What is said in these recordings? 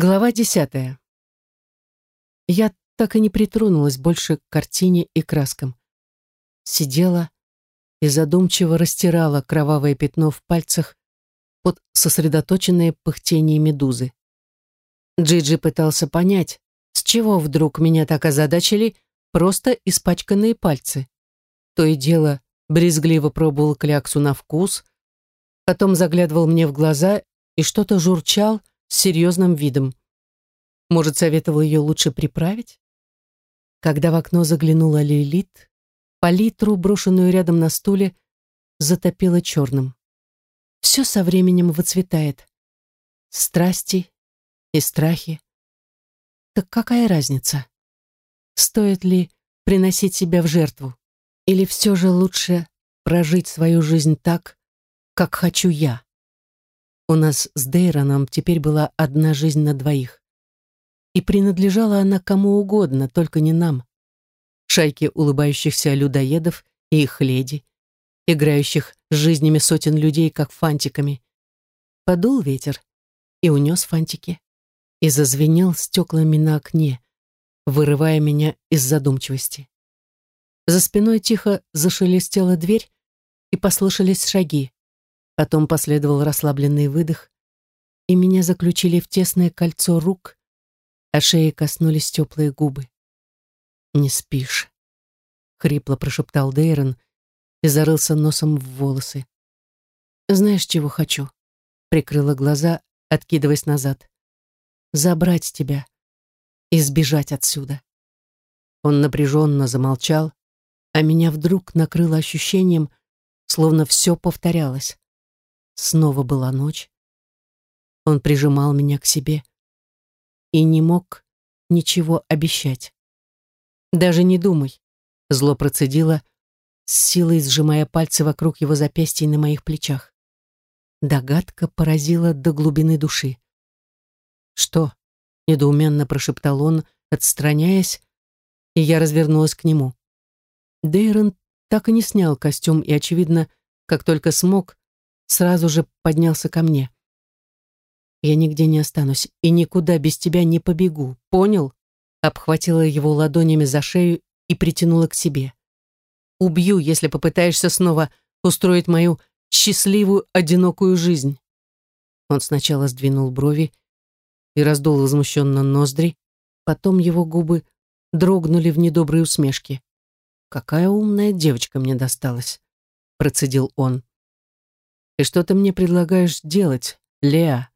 Глава десятая. Я так и не притронулась больше к картине и краскам. Сидела и задумчиво растирала кровавое пятно в пальцах под сосредоточенное пыхтение медузы. Джиджи пытался понять, с чего вдруг меня так озадачили просто испачканные пальцы. То и дело брезгливо пробовал кляксу на вкус, потом заглядывал мне в глаза и что-то журчал, серьезным видом. Может, советовал ее лучше приправить? Когда в окно заглянула Лилит, палитру, брошенную рядом на стуле, затопило черным. Все со временем выцветает. Страсти и страхи. Так какая разница? Стоит ли приносить себя в жертву? Или все же лучше прожить свою жизнь так, как хочу я? У нас с Дейроном теперь была одна жизнь на двоих. И принадлежала она кому угодно, только не нам. Шайке улыбающихся людоедов и их леди, играющих с жизнями сотен людей, как фантиками. Подул ветер и унес фантики, и зазвенел стеклами на окне, вырывая меня из задумчивости. За спиной тихо зашелестела дверь, и послышались шаги. Потом последовал расслабленный выдох, и меня заключили в тесное кольцо рук, а шеи коснулись теплые губы. «Не спишь», — хрипло прошептал Дейрон и зарылся носом в волосы. «Знаешь, чего хочу?» — прикрыла глаза, откидываясь назад. «Забрать тебя и сбежать отсюда». Он напряженно замолчал, а меня вдруг накрыло ощущением, словно все повторялось. Снова была ночь. Он прижимал меня к себе и не мог ничего обещать. «Даже не думай», — зло процедила, с силой сжимая пальцы вокруг его запястья на моих плечах. Догадка поразила до глубины души. «Что?» — недоуменно прошептал он, отстраняясь, и я развернулась к нему. Дейрон так и не снял костюм и, очевидно, как только смог, сразу же поднялся ко мне. «Я нигде не останусь и никуда без тебя не побегу, понял?» Обхватила его ладонями за шею и притянула к себе. «Убью, если попытаешься снова устроить мою счастливую, одинокую жизнь». Он сначала сдвинул брови и раздул возмущенно ноздри, потом его губы дрогнули в недоброй усмешке. «Какая умная девочка мне досталась», — процедил он. И что ты мне предлагаешь делать, Леа?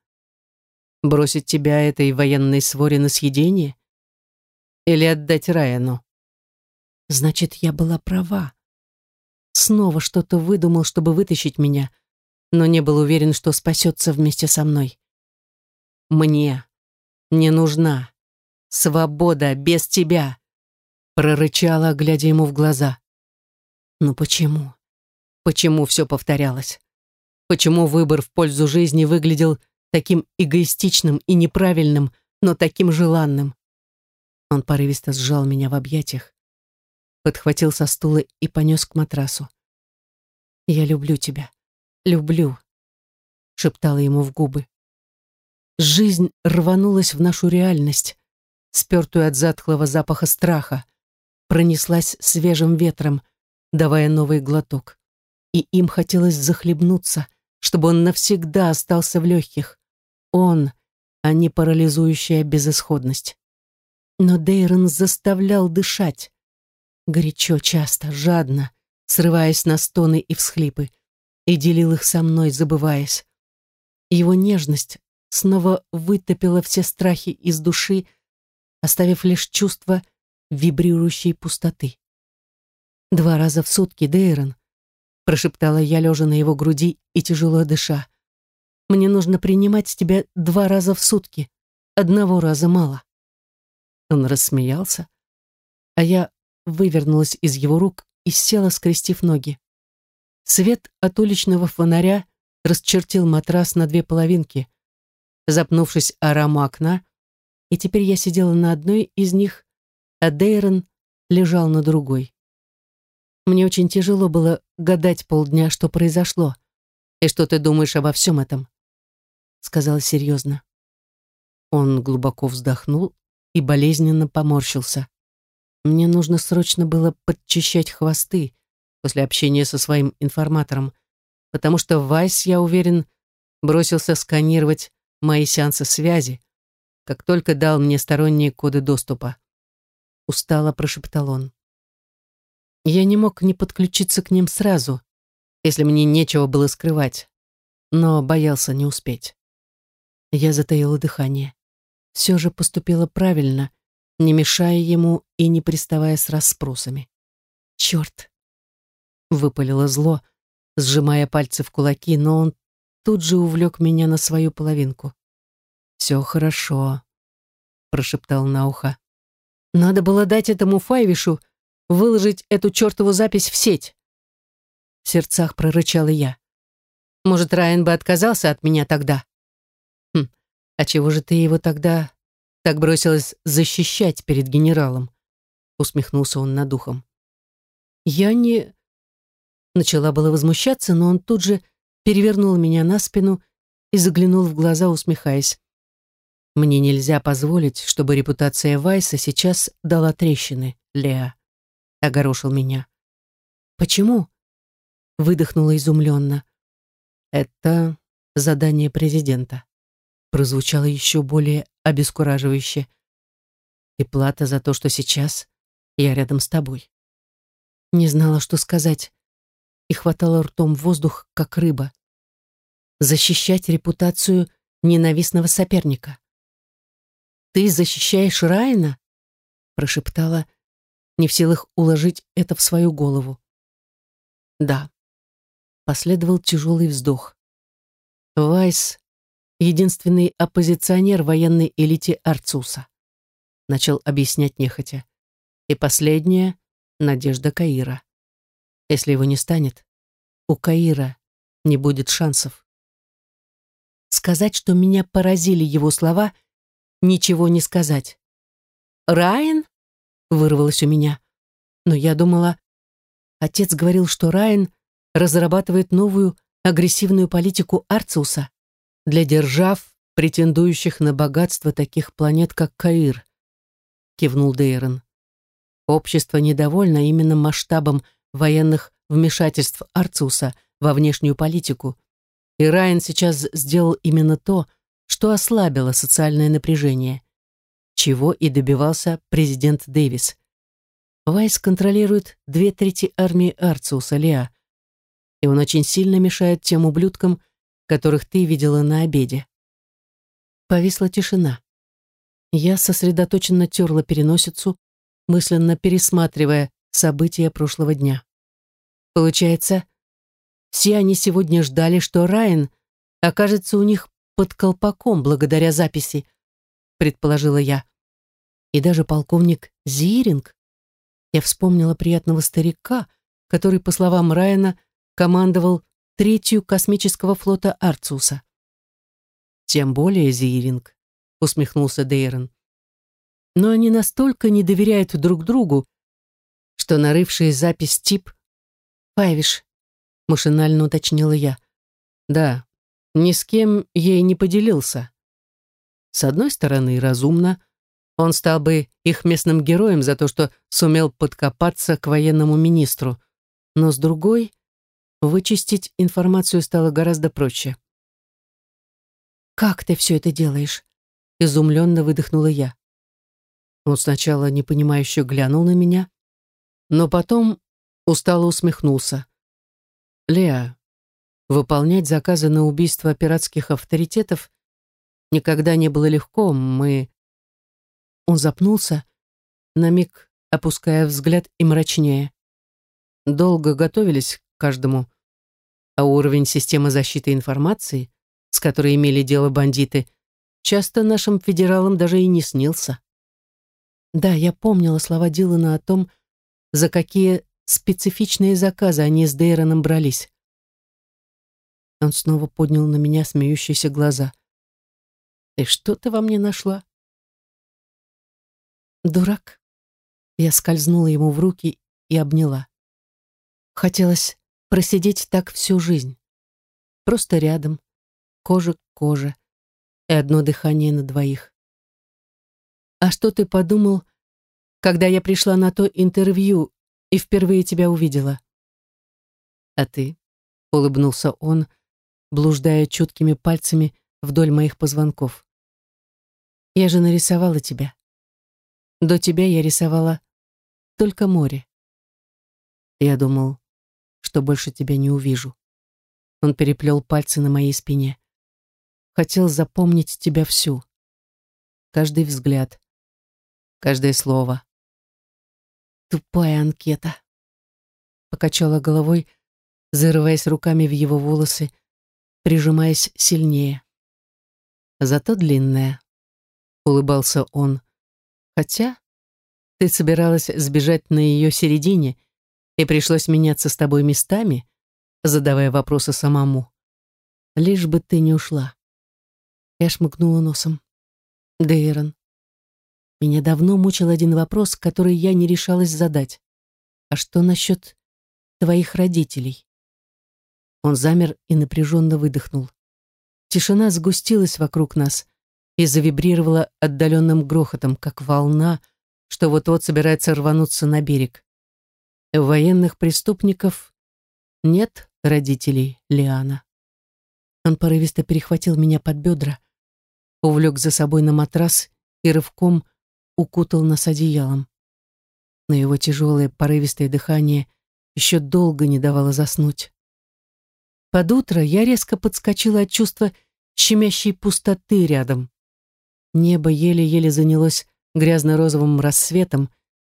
Бросить тебя этой военной своре на съедение? Или отдать Райану? Значит, я была права. Снова что-то выдумал, чтобы вытащить меня, но не был уверен, что спасется вместе со мной. Мне не нужна свобода без тебя, прорычала, глядя ему в глаза. Но почему? Почему все повторялось? Почему выбор в пользу жизни выглядел таким эгоистичным и неправильным, но таким желанным. Он порывисто сжал меня в объятиях, подхватил со стула и понес к матрасу. «Я люблю тебя, люблю», — шептала ему в губы. Жизнь рванулась в нашу реальность, спертую от затхлого запаха страха, пронеслась свежим ветром, давая новый глоток. И им хотелось захлебнуться, чтобы он навсегда остался в легких. Он, а не парализующая безысходность. Но Дейрон заставлял дышать. Горячо, часто, жадно, срываясь на стоны и всхлипы, и делил их со мной, забываясь. Его нежность снова вытопила все страхи из души, оставив лишь чувство вибрирующей пустоты. Два раза в сутки, Дейрон, прошептала я, лежа на его груди и тяжело дыша. «Мне нужно принимать тебя два раза в сутки. Одного раза мало». Он рассмеялся, а я вывернулась из его рук и села, скрестив ноги. Свет от уличного фонаря расчертил матрас на две половинки, запнувшись о раму окна, и теперь я сидела на одной из них, а Дейрон лежал на другой. Мне очень тяжело было гадать полдня, что произошло. И что ты думаешь обо всем этом? Сказала серьезно. Он глубоко вздохнул и болезненно поморщился. Мне нужно срочно было подчищать хвосты после общения со своим информатором, потому что Вайс, я уверен, бросился сканировать мои сеансы связи, как только дал мне сторонние коды доступа. Устало прошептал он. Я не мог не подключиться к ним сразу, если мне нечего было скрывать, но боялся не успеть. Я затаила дыхание. Все же поступила правильно, не мешая ему и не приставая с расспросами. «Черт!» — выпалило зло, сжимая пальцы в кулаки, но он тут же увлек меня на свою половинку. «Все хорошо», — прошептал на ухо. «Надо было дать этому Файвишу выложить эту чертову запись в сеть!» В сердцах прорычала я. «Может, Райан бы отказался от меня тогда?» «Хм, а чего же ты его тогда так бросилась защищать перед генералом?» Усмехнулся он над духом. «Я не...» Начала было возмущаться, но он тут же перевернул меня на спину и заглянул в глаза, усмехаясь. «Мне нельзя позволить, чтобы репутация Вайса сейчас дала трещины, Леа», — огорошил меня. «Почему?» — выдохнула изумленно. «Это задание президента», — прозвучало еще более обескураживающе. «И плата за то, что сейчас я рядом с тобой». Не знала, что сказать, и хватала ртом воздух, как рыба. Защищать репутацию ненавистного соперника. «Ты защищаешь Райана?» прошептала, не в силах уложить это в свою голову. «Да». Последовал тяжелый вздох. Вайс — единственный оппозиционер военной элите Арцуса. Начал объяснять нехотя. И последняя — надежда Каира. Если его не станет, у Каира не будет шансов. Сказать, что меня поразили его слова, ничего не сказать. «Райан?» — вырвалось у меня. Но я думала... Отец говорил, что Райан разрабатывает новую агрессивную политику Арциуса для держав, претендующих на богатство таких планет, как Каир, кивнул Дейрон. Общество недовольно именно масштабом военных вмешательств Арцуса во внешнюю политику, и Райан сейчас сделал именно то, что ослабило социальное напряжение, чего и добивался президент Дэвис. Вайс контролирует две трети армии Арциуса, Леа, и он очень сильно мешает тем ублюдкам, которых ты видела на обеде. Повисла тишина. Я сосредоточенно терла переносицу, мысленно пересматривая события прошлого дня. Получается, все они сегодня ждали, что Райан окажется у них под колпаком благодаря записи, предположила я. И даже полковник Зиринг. Я вспомнила приятного старика, который, по словам Райана, командовал третью космического флота Арцуса. Тем более Зиринг, усмехнулся Дейрон. Но они настолько не доверяют друг другу, что нарывший запись тип «Павиш», — машинально уточнила я. «Да, ни с кем ей не поделился. С одной стороны, разумно, он стал бы их местным героем за то, что сумел подкопаться к военному министру, но с другой, вычистить информацию стало гораздо проще. «Как ты все это делаешь?» — изумленно выдохнула я. Он сначала непонимающе глянул на меня, но потом устало усмехнулся. «Леа, выполнять заказы на убийство пиратских авторитетов никогда не было легко. Мы...» Он запнулся, на миг опуская взгляд и мрачнее. «Долго готовились к каждому, а уровень системы защиты информации, с которой имели дело бандиты, часто нашим федералам даже и не снился». Да, я помнила слова Дилана о том, за какие специфичные заказы они с Дейроном брались. Он снова поднял на меня смеющиеся глаза. «И что ты во мне нашла?» «Дурак». Я скользнула ему в руки и обняла. Хотелось просидеть так всю жизнь. Просто рядом, кожа к коже, и одно дыхание на двоих. «А что ты подумал, когда я пришла на то интервью и впервые тебя увидела?» «А ты?» — улыбнулся он, блуждая чуткими пальцами вдоль моих позвонков. «Я же нарисовала тебя. До тебя я рисовала только море. Я думал, что больше тебя не увижу. Он переплел пальцы на моей спине. Хотел запомнить тебя всю. Каждый взгляд, каждое слово. Тупая анкета. Покачала головой, зарываясь руками в его волосы, прижимаясь сильнее. Зато длинная. Улыбался он. Хотя ты собиралась сбежать на ее середине, и пришлось меняться с тобой местами, задавая вопросы самому. Лишь бы ты не ушла. Я шмыгнула носом. Дейрон. Меня давно мучил один вопрос, который я не решалась задать. А что насчет твоих родителей? Он замер и напряженно выдохнул. Тишина сгустилась вокруг нас и завибрировала отдаленным грохотом, как волна, что вот-вот собирается рвануться на берег. У военных преступников нет родителей Лиана. Он порывисто перехватил меня под бедра, увлек за собой на матрас и рывком укутал нас одеялом. Но его тяжелое порывистое дыхание еще долго не давало заснуть. Под утро я резко подскочила от чувства щемящей пустоты рядом. Небо еле-еле занялось грязно-розовым рассветом,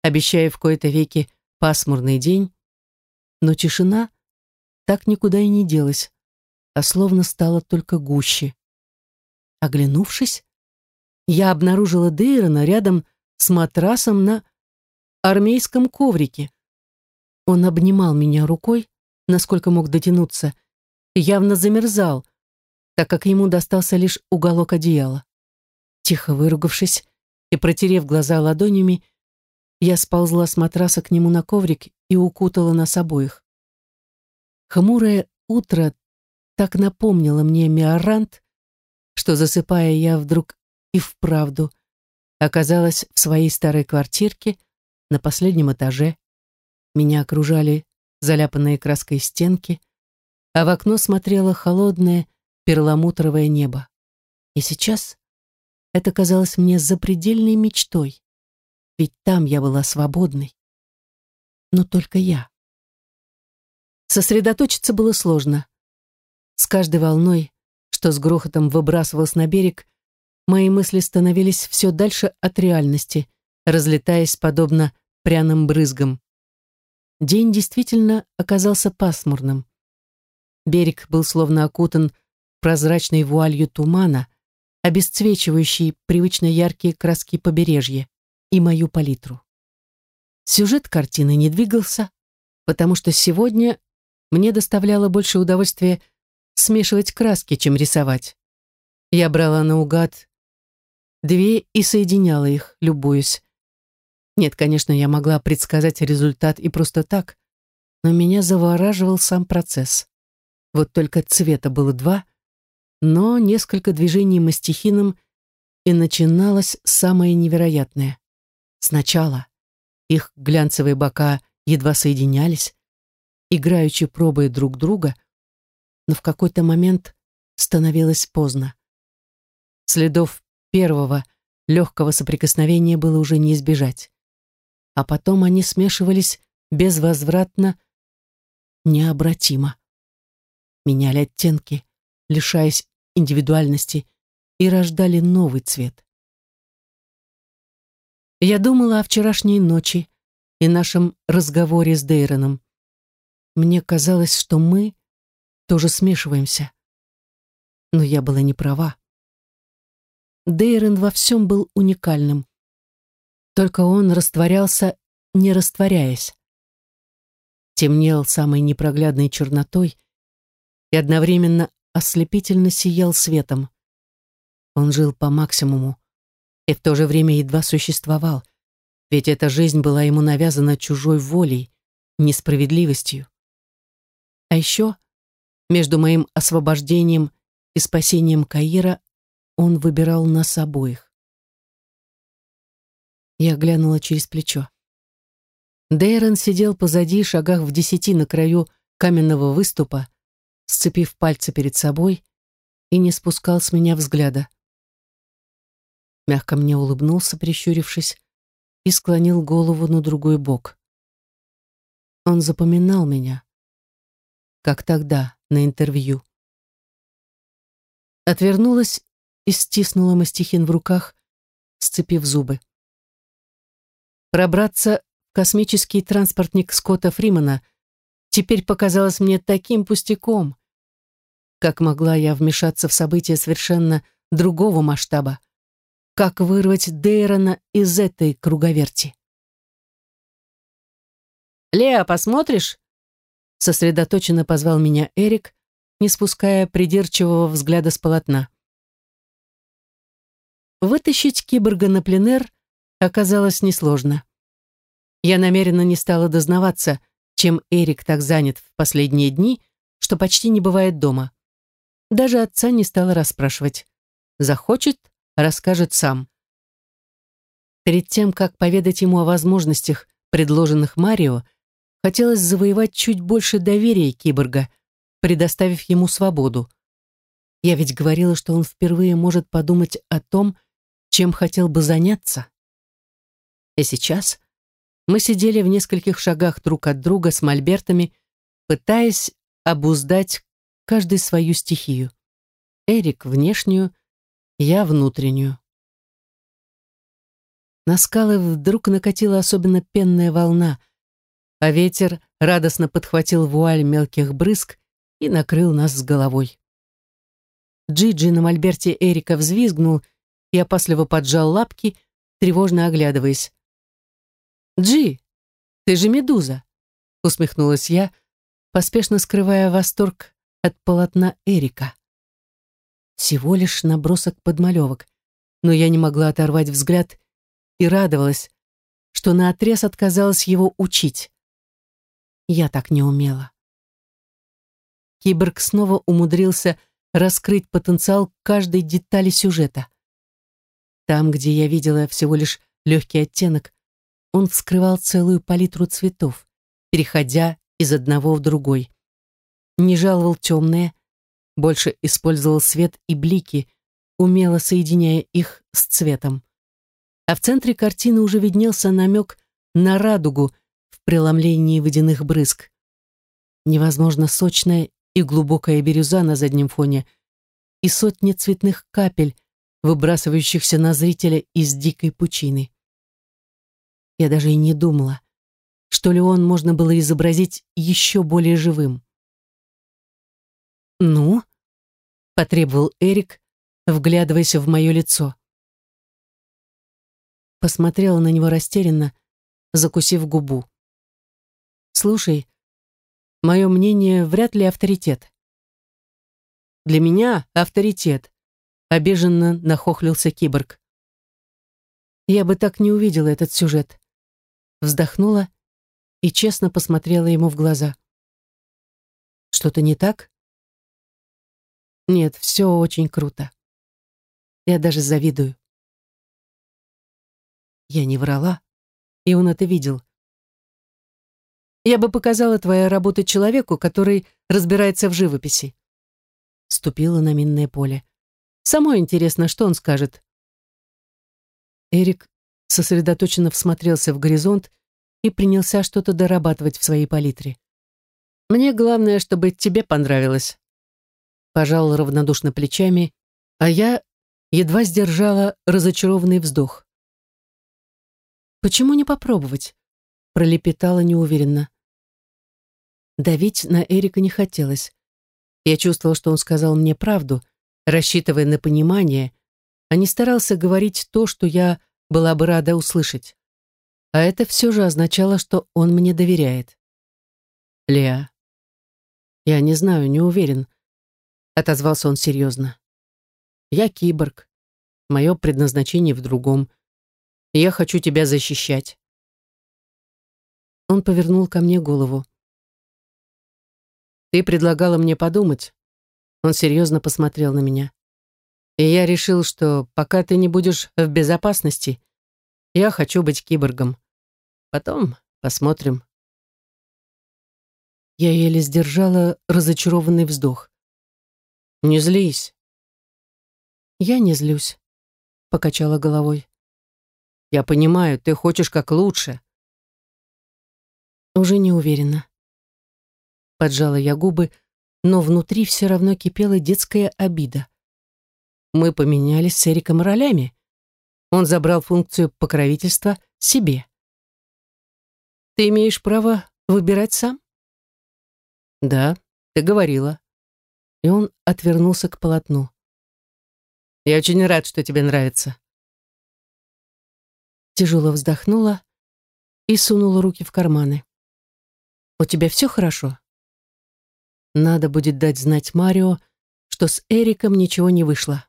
обещая в кои-то веки пасмурный день, но тишина так никуда и не делась, а словно стала только гуще. Оглянувшись, я обнаружила Дейрона рядом с матрасом на армейском коврике. Он обнимал меня рукой, насколько мог дотянуться, явно замерзал, так как ему достался лишь уголок одеяла. Тихо выругавшись, и, протерев глаза ладонями, я сползла с матраса к нему на коврик и укутала нас обоих. Хмурое утро так напомнило мне Миорант, что, засыпая, я вдруг и вправду оказалась в своей старой квартирке на последнем этаже. Меня окружали заляпанные краской стенки, а в окно смотрело холодное перламутровое небо. И сейчас это казалось мне запредельной мечтой, ведь там я была свободной. Но только я. Сосредоточиться было сложно. С каждой волной, что с грохотом выбрасывалась на берег, мои мысли становились все дальше от реальности, разлетаясь подобно пряным брызгам. День действительно оказался пасмурным. Берег был словно окутан прозрачной вуалью тумана, обесцвечивающий привычно яркие краски побережья и мою палитру. Сюжет картины не двигался, потому что сегодня мне доставляло больше удовольствия смешивать краски, чем рисовать. Я брала наугад две и соединяла их, любуясь. Нет, конечно, я могла предсказать результат и просто так, но меня завораживал сам процесс. Вот только цвета было два — но несколько движений мастихином, и начиналось самое невероятное. Сначала их глянцевые бока едва соединялись, играючи пробуя друг друга, но в какой-то момент становилось поздно. Следов первого легкого соприкосновения было уже не избежать. А потом они смешивались безвозвратно, необратимо. Меняли оттенки, лишаясь индивидуальности, и рождали новый цвет. Я думала о вчерашней ночи и нашем разговоре с Дейроном. Мне казалось, что мы тоже смешиваемся. Но я была не права. Дейрон во всем был уникальным. Только он растворялся, не растворяясь. Темнел самой непроглядной чернотой и одновременно ослепительно сиял светом. Он жил по максимуму и в то же время едва существовал, ведь эта жизнь была ему навязана чужой волей, несправедливостью. А еще между моим освобождением и спасением Каира он выбирал нас обоих. Я глянула через плечо. Дейрон сидел позади, шагах в десяти на краю каменного выступа, сцепив пальцы перед собой и не спускал с меня взгляда. Мягко мне улыбнулся, прищурившись, и склонил голову на другой бок. Он запоминал меня, как тогда, на интервью. Отвернулась и стиснула мастихин в руках, сцепив зубы. Пробраться в космический транспортник Скотта Фримана теперь показалось мне таким пустяком. Как могла я вмешаться в события совершенно другого масштаба? как вырвать Дейрона из этой круговерти. «Леа, посмотришь?» Сосредоточенно позвал меня Эрик, не спуская придирчивого взгляда с полотна. Вытащить киборга на пленэр оказалось несложно. Я намеренно не стала дознаваться, чем Эрик так занят в последние дни, что почти не бывает дома. Даже отца не стала расспрашивать. Захочет расскажет сам. Перед тем, как поведать ему о возможностях, предложенных Марио, хотелось завоевать чуть больше доверия киборга, предоставив ему свободу. Я ведь говорила, что он впервые может подумать о том, чем хотел бы заняться. И сейчас мы сидели в нескольких шагах друг от друга с мольбертами, пытаясь обуздать каждый свою стихию. Эрик — внешнюю, я внутреннюю. На скалы вдруг накатила особенно пенная волна, а ветер радостно подхватил вуаль мелких брызг и накрыл нас с головой. Джиджи на мольберте Эрика взвизгнул и опасливо поджал лапки, тревожно оглядываясь. «Джи, ты же медуза!» — усмехнулась я, поспешно скрывая восторг от полотна Эрика. Всего лишь набросок подмалевок, но я не могла оторвать взгляд и радовалась, что наотрез отказалась его учить. Я так не умела. Киборг снова умудрился раскрыть потенциал каждой детали сюжета. Там, где я видела всего лишь легкий оттенок, он вскрывал целую палитру цветов, переходя из одного в другой. Не жаловал темное, больше использовал свет и блики, умело соединяя их с цветом. А в центре картины уже виднелся намек на радугу в преломлении водяных брызг. Невозможно сочная и глубокая бирюза на заднем фоне и сотни цветных капель, выбрасывающихся на зрителя из дикой пучины. Я даже и не думала, что ли он можно было изобразить еще более живым. «Ну?» — потребовал Эрик, вглядываясь в мое лицо. Посмотрела на него растерянно, закусив губу. «Слушай, мое мнение вряд ли авторитет». «Для меня авторитет», — обиженно нахохлился киборг. Я бы так не увидела этот сюжет. Вздохнула и честно посмотрела ему в глаза. «Что-то не так?» Нет, все очень круто. Я даже завидую. Я не врала, и он это видел. Я бы показала твои работы человеку, который разбирается в живописи. Ступила на минное поле. Самое интересно, что он скажет. Эрик сосредоточенно всмотрелся в горизонт и принялся что-то дорабатывать в своей палитре. «Мне главное, чтобы тебе понравилось», пожал равнодушно плечами, а я едва сдержала разочарованный вздох. «Почему не попробовать?» пролепетала неуверенно. Давить на Эрика не хотелось. Я чувствовала, что он сказал мне правду, рассчитывая на понимание, а не старался говорить то, что я была бы рада услышать. А это все же означало, что он мне доверяет. «Леа, я не знаю, не уверен, Отозвался он серьезно. Я киборг. Мое предназначение в другом. Я хочу тебя защищать. Он повернул ко мне голову. Ты предлагала мне подумать. Он серьезно посмотрел на меня. И я решил, что пока ты не будешь в безопасности, Я хочу быть киборгом. Потом посмотрим. Я еле сдержала разочарованный вздох. «Не злись». «Я не злюсь», — покачала головой. «Я понимаю, ты хочешь как лучше». Уже не уверена. Поджала я губы, но внутри все равно кипела детская обида. Мы поменялись с Эриком ролями. Он забрал функцию покровительства себе. Ты имеешь право выбирать сам? «Да, ты говорила». И он отвернулся к полотну. «Я очень рад, что тебе нравится». Тяжело вздохнула и сунула руки в карманы. «У тебя все хорошо?» Надо будет дать знать Марио, что с Эриком ничего не вышло.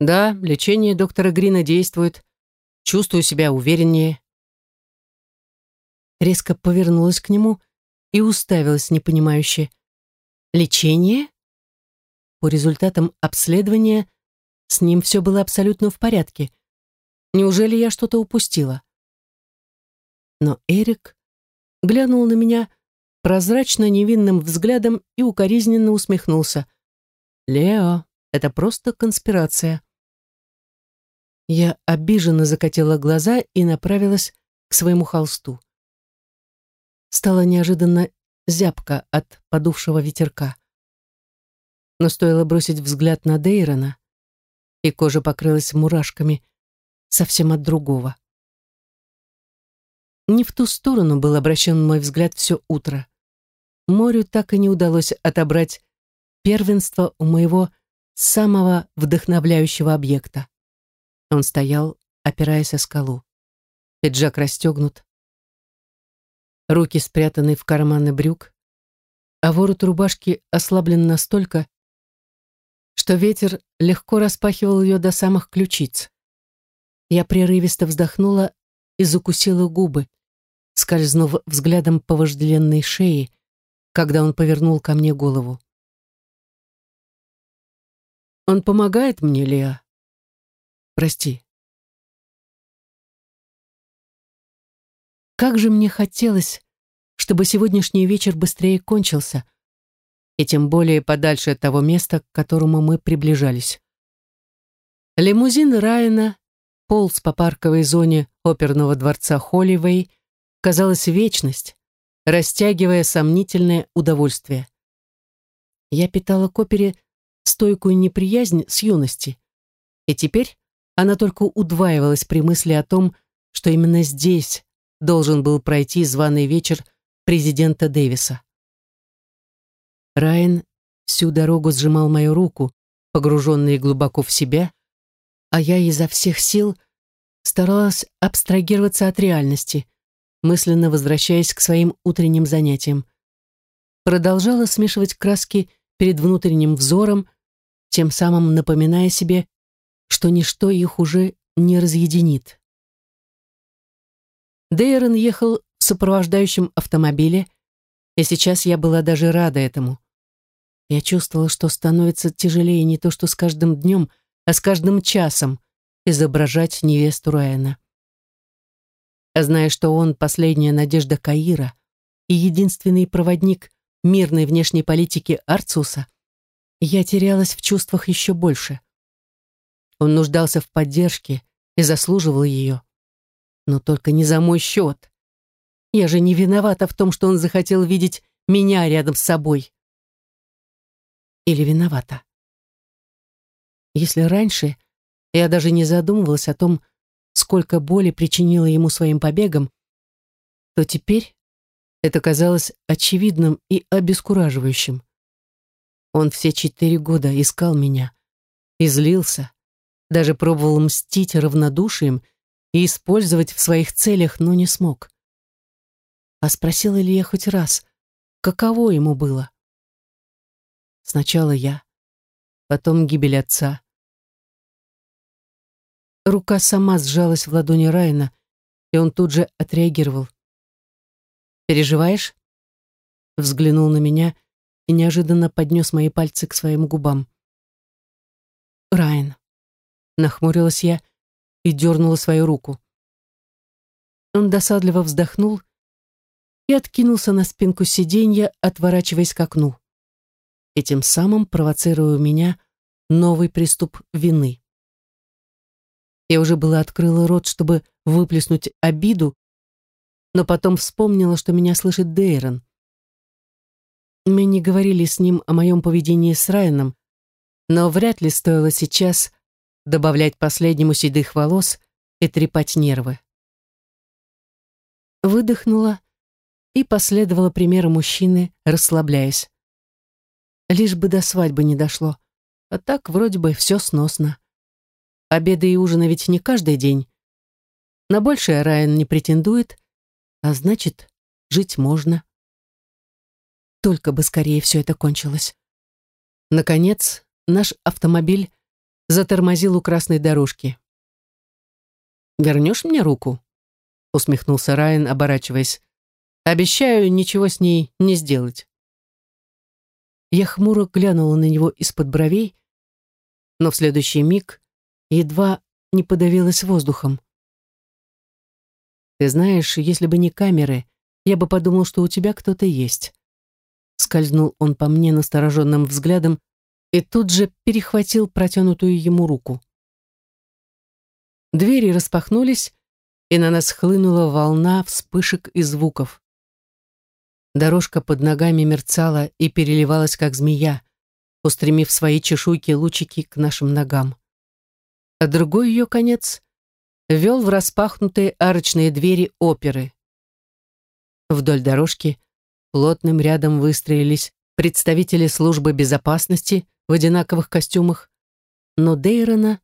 «Да, лечение доктора Грина действует. Чувствую себя увереннее». Резко повернулась к нему и уставилась непонимающе. «Лечение?» По результатам обследования с ним все было абсолютно в порядке. Неужели я что-то упустила? Но Эрик глянул на меня прозрачно невинным взглядом и укоризненно усмехнулся. «Лео, это просто конспирация». Я обиженно закатила глаза и направилась к своему холсту стало неожиданно зябко от подувшего ветерка. Но стоило бросить взгляд на Дейрона, и кожа покрылась мурашками совсем от другого. Не в ту сторону был обращен мой взгляд все утро. Морю так и не удалось отобрать первенство у моего самого вдохновляющего объекта. Он стоял, опираясь о скалу. Пиджак расстегнут, руки спрятаны в карманы брюк, а ворот рубашки ослаблен настолько, что ветер легко распахивал ее до самых ключиц. Я прерывисто вздохнула и закусила губы, скользнув взглядом по вожделенной шее, когда он повернул ко мне голову. «Он помогает мне, Леа?» «Прости, Как же мне хотелось, чтобы сегодняшний вечер быстрее кончился, и тем более подальше от того места, к которому мы приближались. Лимузин Райана полз по парковой зоне оперного дворца Холливей, казалось, вечность, растягивая сомнительное удовольствие. Я питала к опере стойкую неприязнь с юности, и теперь она только удваивалась при мысли о том, что именно здесь должен был пройти званый вечер президента Дэвиса. Райан всю дорогу сжимал мою руку, погруженный глубоко в себя, а я изо всех сил старалась абстрагироваться от реальности, мысленно возвращаясь к своим утренним занятиям. Продолжала смешивать краски перед внутренним взором, тем самым напоминая себе, что ничто их уже не разъединит. Дейрон ехал в сопровождающем автомобиле, и сейчас я была даже рада этому. Я чувствовала, что становится тяжелее не то что с каждым днем, а с каждым часом изображать невесту Райана. А зная, что он последняя надежда Каира и единственный проводник мирной внешней политики Арцуса, я терялась в чувствах еще больше. Он нуждался в поддержке и заслуживал ее но только не за мой счет. Я же не виновата в том, что он захотел видеть меня рядом с собой. Или виновата? Если раньше я даже не задумывалась о том, сколько боли причинила ему своим побегом, то теперь это казалось очевидным и обескураживающим. Он все четыре года искал меня, излился, даже пробовал мстить равнодушием и использовать в своих целях, но не смог. А спросила ли я хоть раз, каково ему было? Сначала я, потом гибель отца. Рука сама сжалась в ладони Райана, и он тут же отреагировал. «Переживаешь?» Взглянул на меня и неожиданно поднес мои пальцы к своим губам. «Райан», — нахмурилась я и дернула свою руку. Он досадливо вздохнул и откинулся на спинку сиденья, отворачиваясь к окну. И тем самым провоцируя у меня новый приступ вины. Я уже было открыла рот, чтобы выплеснуть обиду, но потом вспомнила, что меня слышит Дейрон. Мы не говорили с ним о моем поведении с Райаном, но вряд ли стоило сейчас добавлять последнему седых волос и трепать нервы. Выдохнула и последовала примеру мужчины, расслабляясь. Лишь бы до свадьбы не дошло, а так вроде бы все сносно. Обеды и ужины ведь не каждый день. На большее Райан не претендует, а значит, жить можно. Только бы скорее все это кончилось. Наконец, наш автомобиль затормозил у красной дорожки. «Вернешь мне руку?» — усмехнулся Райан, оборачиваясь. «Обещаю ничего с ней не сделать». Я хмуро глянула на него из-под бровей, но в следующий миг едва не подавилась воздухом. «Ты знаешь, если бы не камеры, я бы подумал, что у тебя кто-то есть». Скользнул он по мне настороженным взглядом и тут же перехватил протянутую ему руку. Двери распахнулись, и на нас хлынула волна вспышек и звуков. Дорожка под ногами мерцала и переливалась, как змея, устремив свои чешуйки-лучики к нашим ногам. А другой ее конец вел в распахнутые арочные двери оперы. Вдоль дорожки плотным рядом выстроились представители службы безопасности в одинаковых костюмах, но Дейрона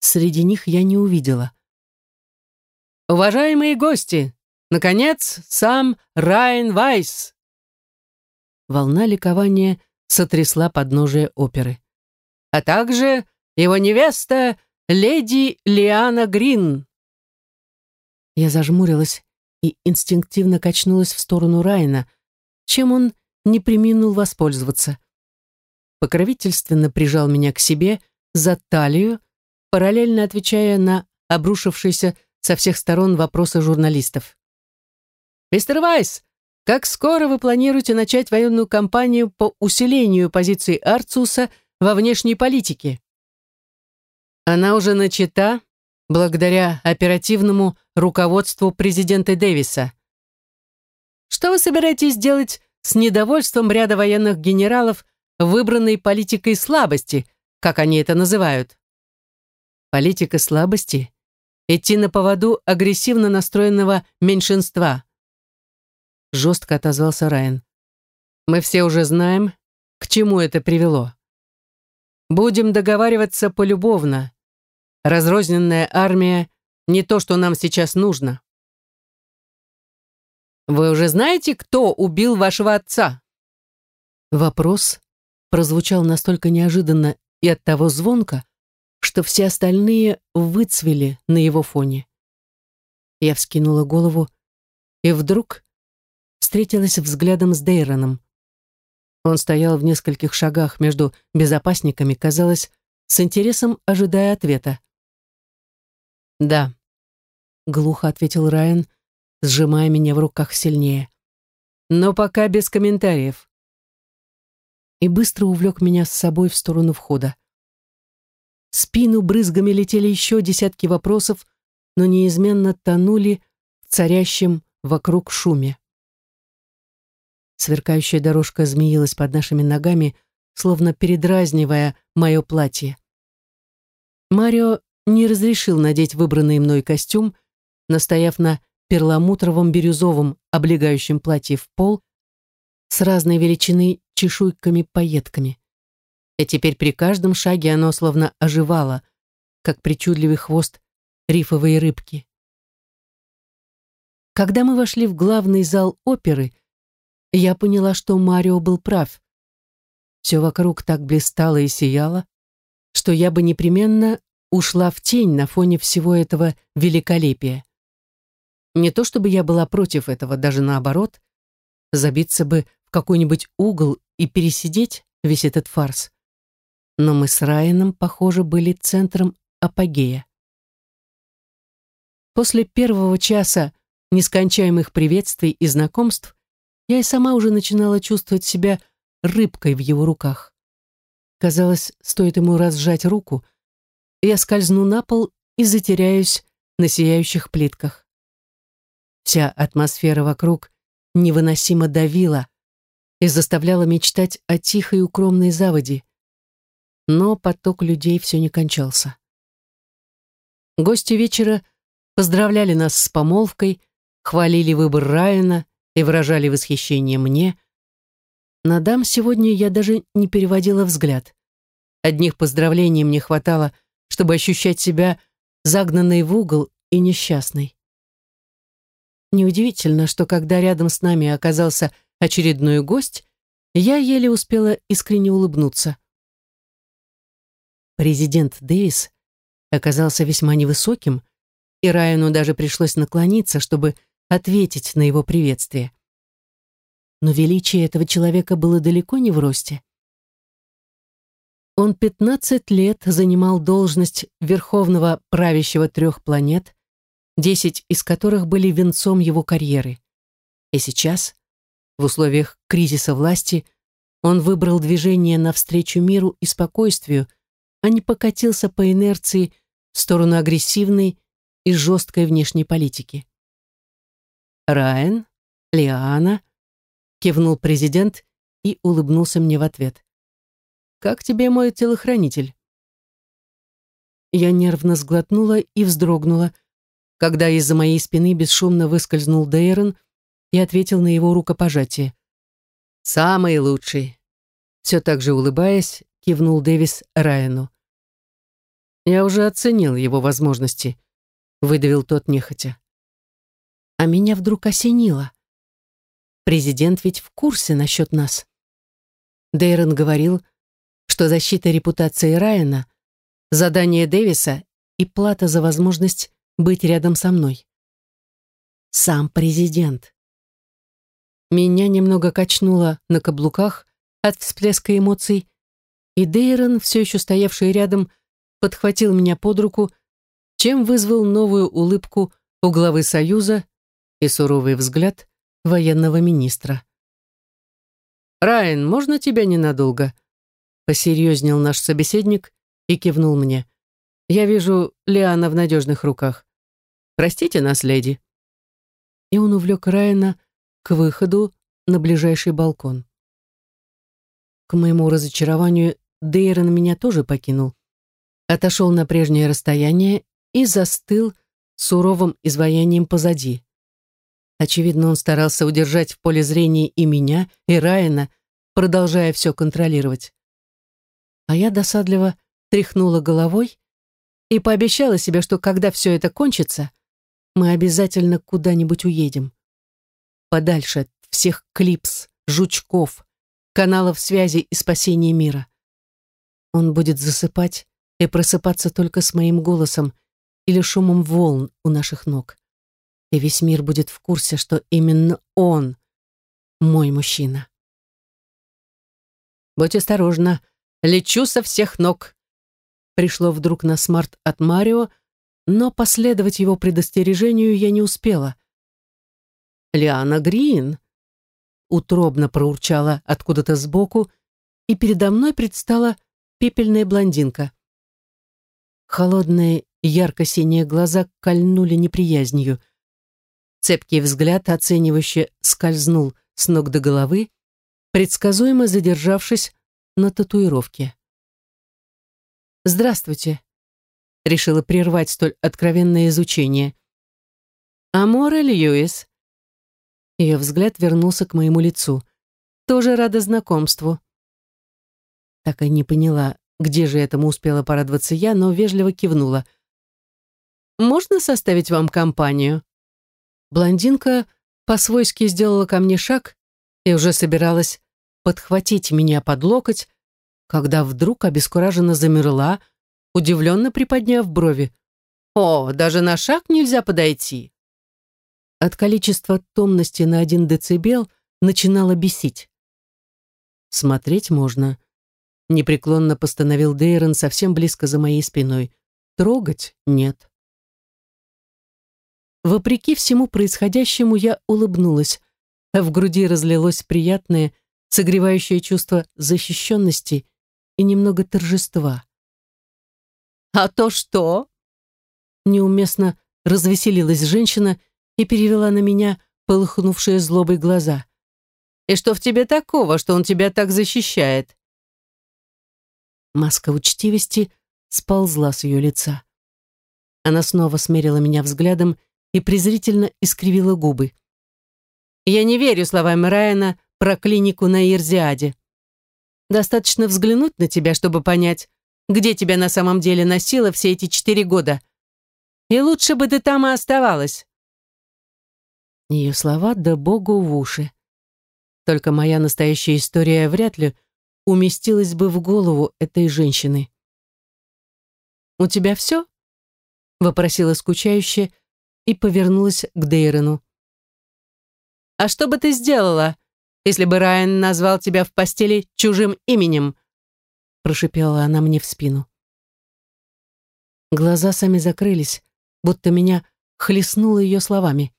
среди них я не увидела. «Уважаемые гости! Наконец, сам Райан Вайс!» Волна ликования сотрясла подножие оперы. «А также его невеста леди Лиана Грин. Я зажмурилась и инстинктивно качнулась в сторону Райна, чем он не приминул воспользоваться. Покровительственно прижал меня к себе за талию, параллельно отвечая на обрушившиеся со всех сторон вопросы журналистов. «Мистер Вайс, как скоро вы планируете начать военную кампанию по усилению позиций Арцуса во внешней политике?» Она уже начата благодаря оперативному руководству президента Дэвиса. Что вы собираетесь делать с недовольством ряда военных генералов, выбранной политикой слабости, как они это называют? Политика слабости – идти на поводу агрессивно настроенного меньшинства. Жестко отозвался Райан. Мы все уже знаем, к чему это привело. Будем договариваться полюбовно, Разрозненная армия — не то, что нам сейчас нужно. Вы уже знаете, кто убил вашего отца? Вопрос прозвучал настолько неожиданно и оттого звонко, что все остальные выцвели на его фоне. Я вскинула голову и вдруг встретилась взглядом с Дейроном. Он стоял в нескольких шагах между безопасниками, казалось, с интересом ожидая ответа. «Да», — глухо ответил Райан, сжимая меня в руках сильнее. «Но пока без комментариев». И быстро увлек меня с собой в сторону входа. В спину брызгами летели еще десятки вопросов, но неизменно тонули в царящем вокруг шуме. Сверкающая дорожка змеилась под нашими ногами, словно передразнивая мое платье. Марио не разрешил надеть выбранный мной костюм, настояв на перламутровом бирюзовом облегающем платье в пол с разной величины чешуйками-пайетками. И теперь при каждом шаге оно словно оживало, как причудливый хвост рифовой рыбки. Когда мы вошли в главный зал оперы, я поняла, что Марио был прав. Все вокруг так блистало и сияло, что я бы непременно ушла в тень на фоне всего этого великолепия. Не то чтобы я была против этого, даже наоборот, забиться бы какой-нибудь угол и пересидеть весь этот фарс. Но мы с Райаном, похоже, были центром апогея. После первого часа нескончаемых приветствий и знакомств я и сама уже начинала чувствовать себя рыбкой в его руках. Казалось, стоит ему разжать руку, я скользну на пол и затеряюсь на сияющих плитках. Вся атмосфера вокруг невыносимо давила и заставляла мечтать о тихой укромной заводе. Но поток людей все не кончался. Гости вечера поздравляли нас с помолвкой, хвалили выбор Райана и выражали восхищение мне. На дам сегодня я даже не переводила взгляд. Одних поздравлений мне хватало, чтобы ощущать себя загнанной в угол и несчастной. Неудивительно, что когда рядом с нами оказался очередной гость, я еле успела искренне улыбнуться. Президент Дэвис оказался весьма невысоким, и Райану даже пришлось наклониться, чтобы ответить на его приветствие. Но величие этого человека было далеко не в росте. Он 15 лет занимал должность верховного правящего трех планет, 10 из которых были венцом его карьеры. И сейчас, в условиях кризиса власти, он выбрал движение навстречу миру и спокойствию, а не покатился по инерции в сторону агрессивной и жесткой внешней политики. «Райан? Лиана?» — кивнул президент и улыбнулся мне в ответ. «Как тебе мой телохранитель?» Я нервно сглотнула и вздрогнула, когда из-за моей спины бесшумно выскользнул Дейрон и ответил на его рукопожатие. «Самый лучший!» Все так же улыбаясь, кивнул Дэвис Райану. «Я уже оценил его возможности», выдавил тот нехотя. А меня вдруг осенило. Президент ведь в курсе насчет нас. Дейрон говорил, что защита репутации Райана, задание Дэвиса и плата за возможность быть рядом со мной. Сам президент. Меня немного качнуло на каблуках от всплеска эмоций, и Дейрон, все еще стоявший рядом, подхватил меня под руку чем вызвал новую улыбку у главы Союза и суровый взгляд военного министра. «Райан, можно тебя ненадолго?» Посерьезнел наш собеседник и кивнул мне. «Я вижу, Лиана в надежных руках. Простите нас, леди». И он увлек Райана к выходу на ближайший балкон. К моему разочарованию, Дейрон меня тоже покинул. Отошел на прежнее расстояние и застыл суровым изваянием позади. Очевидно, он старался удержать в поле зрения и меня, и Райана, продолжая все контролировать. А я досадливо тряхнула головой и пообещала себе, что когда все это кончится, мы обязательно куда-нибудь уедем. Подальше от всех клипс, жучков, каналов связи и спасения мира. Он будет засыпать и просыпаться только с моим голосом или шумом волн у наших ног. И весь мир будет в курсе, что именно он мой мужчина. «Будь осторожна, лечу со всех ног!» Пришло вдруг на смарт от Марио, но последовать его предостережению я не успела. «Лиана Грин!» утробно проурчала откуда-то сбоку, и передо мной предстала пепельная блондинка. Холодные ярко-синие глаза кольнули неприязнью. Цепкий взгляд оценивающе скользнул с ног до головы, предсказуемо задержавшись на татуировке. «Здравствуйте», — решила прервать столь откровенное изучение. «Амора Льюис». Ее взгляд вернулся к моему лицу. «Тоже рада знакомству». Так и не поняла, где же этому успела порадоваться я, но вежливо кивнула. «Можно составить вам компанию?» Блондинка по-свойски сделала ко мне шаг и уже собиралась подхватить меня под локоть, когда вдруг обескураженно замерла, удивленно приподняв брови. «О, даже на шаг нельзя подойти!» От количества томности на один децибел начинало бесить. «Смотреть можно», непреклонно постановил Дейрон совсем близко за моей спиной. Трогать нет. вопреки всему происходящему, я улыбнулась, а в груди разлилось приятное, согревающее чувство защищенности и немного торжества. «А то что?» Неуместно развеселилась женщина и перевела на меня полыхнувшие злобой глаза. «И что в тебе такого, что он тебя так защищает?» Маска учтивости сползла с ее лица. Она снова смерила меня взглядом и презрительно искривила губы. «Я не верю словам Райана про клинику на Ирзиаде. Достаточно взглянуть на тебя, чтобы понять, где тебя на самом деле носило все эти четыре года. И лучше бы ты там и оставалась». Ее слова да богу в уши. Только моя настоящая история вряд ли уместилась бы в голову этой женщины. «У тебя все?» — вопросила скучающе и повернулась к Дейрону. «А что бы ты сделала, если бы Райан назвал тебя в постели чужим именем?» прошипела она мне в спину. Глаза сами закрылись, будто меня хлестнуло ее словами.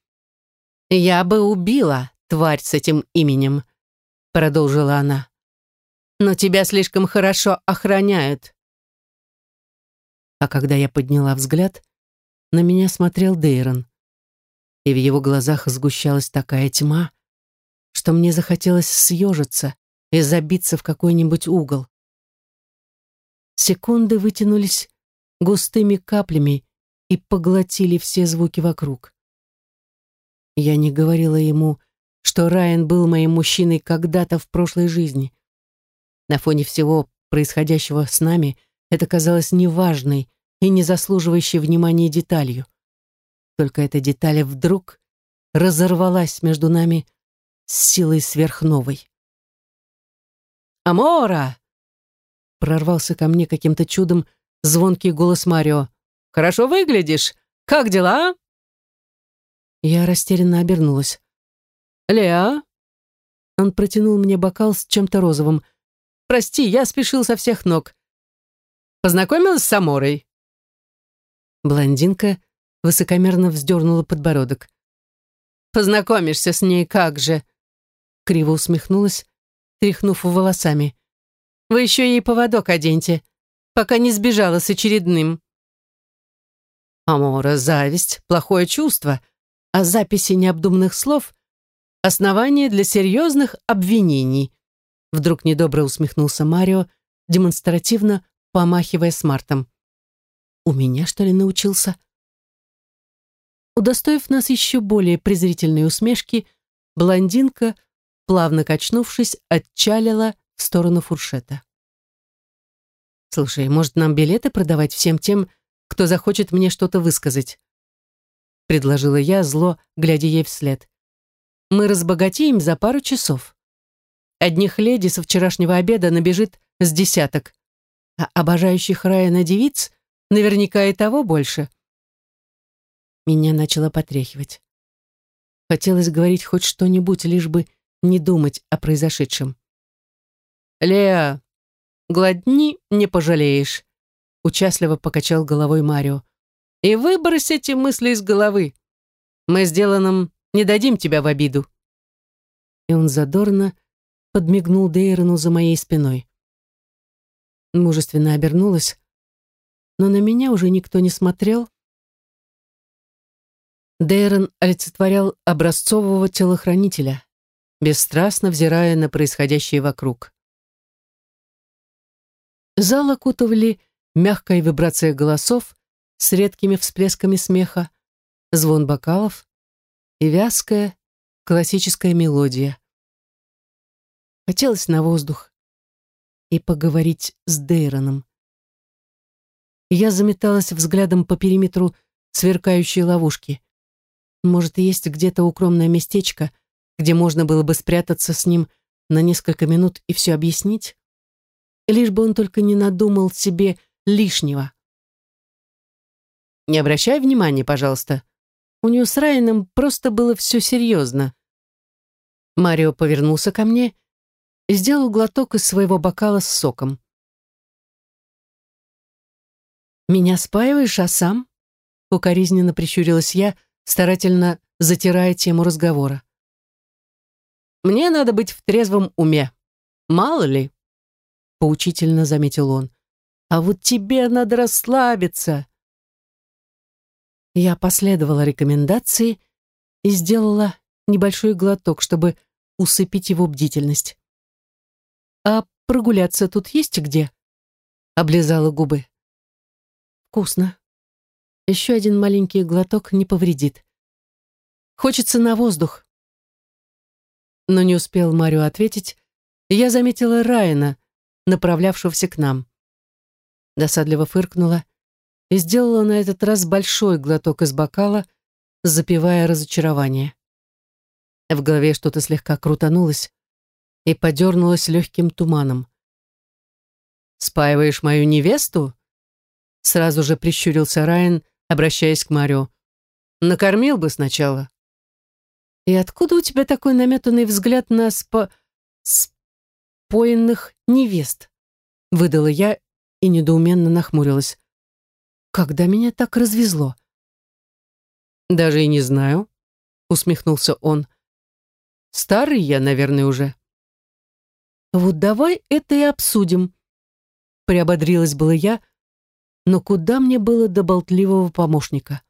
«Я бы убила тварь с этим именем», продолжила она. «Но тебя слишком хорошо охраняют». А когда я подняла взгляд, на меня смотрел Дейрон, и в его глазах сгущалась такая тьма, что мне захотелось съежиться и забиться в какой-нибудь угол. Секунды вытянулись густыми каплями и поглотили все звуки вокруг. Я не говорила ему, что Райан был моим мужчиной когда-то в прошлой жизни. На фоне всего происходящего с нами это казалось неважной и не заслуживающей внимания деталью. Только эта деталь вдруг разорвалась между нами с силой сверхновой. «Амора!» Прорвался ко мне каким-то чудом звонкий голос Марио. «Хорошо выглядишь. Как дела?» Я растерянно обернулась. «Леа?» Он протянул мне бокал с чем-то розовым. «Прости, я спешил со всех ног. Познакомилась с Аморой?» Блондинка высокомерно вздернула подбородок. «Познакомишься с ней как же?» Криво усмехнулась, тряхнув волосами. Вы еще ей поводок оденьте, пока не сбежала с очередным. Амора, зависть, плохое чувство, а записи необдуманных слов — основание для серьезных обвинений. Вдруг недобро усмехнулся Марио, демонстративно помахивая смартом. «У меня, что ли, научился?» Удостоив нас еще более презрительной усмешки, блондинка, плавно качнувшись, отчалила в сторону фуршета. «Слушай, может, нам билеты продавать всем тем, кто захочет мне что-то высказать?» Предложила я, зло, глядя ей вслед. «Мы разбогатеем за пару часов. Одних леди со вчерашнего обеда набежит с десяток, а обожающих Райана девиц наверняка и того больше». Меня начало потряхивать. Хотелось говорить хоть что-нибудь, лишь бы не думать о произошедшем. «Леа, гладни, не пожалеешь», — участливо покачал головой Марио. «И выбрось эти мысли из головы. Мы с не дадим тебя в обиду». И он задорно подмигнул Дейрону за моей спиной. Мужественно обернулась, но на меня уже никто не смотрел. Дейрон олицетворял образцового телохранителя, бесстрастно взирая на происходящее вокруг. Зал окутывали мягкая вибрация голосов с редкими всплесками смеха, звон бокалов и вязкая классическая мелодия. Хотелось на воздух и поговорить с Дейроном. Я заметалась взглядом по периметру сверкающей ловушки. Может, есть где-то укромное местечко, где можно было бы спрятаться с ним на несколько минут и все объяснить? лишь бы он только не надумал себе лишнего. Не обращай внимания, пожалуйста. У нее с Райаном просто было все серьезно. Марио повернулся ко мне и сделал глоток из своего бокала с соком. «Меня спаиваешь, а сам?» Укоризненно прищурилась я, старательно затирая тему разговора. «Мне надо быть в трезвом уме. Мало ли», — поучительно заметил он. «А вот тебе надо расслабиться». Я последовала рекомендации и сделала небольшой глоток, чтобы усыпить его бдительность. «А прогуляться тут есть где?» Облизала губы. «Вкусно. Еще один маленький глоток не повредит. Хочется на воздух». Но не успел Марио ответить, я заметила Райана, направлявшегося к нам. Досадливо фыркнула и сделала на этот раз большой глоток из бокала, запивая разочарование. В голове что-то слегка крутанулось и подернулось легким туманом. «Спаиваешь мою невесту?» Сразу же прищурился Райан, обращаясь к Марио. «Накормил бы сначала». «И откуда у тебя такой наметанный взгляд на спо... споенных невест?» Выдала я и недоуменно нахмурилась. «Когда меня так развезло?» «Даже и не знаю», — усмехнулся он. Старый я, наверное, уже. Вот давай это и обсудим. Приободрилась была я, но куда мне было до болтливого помощника?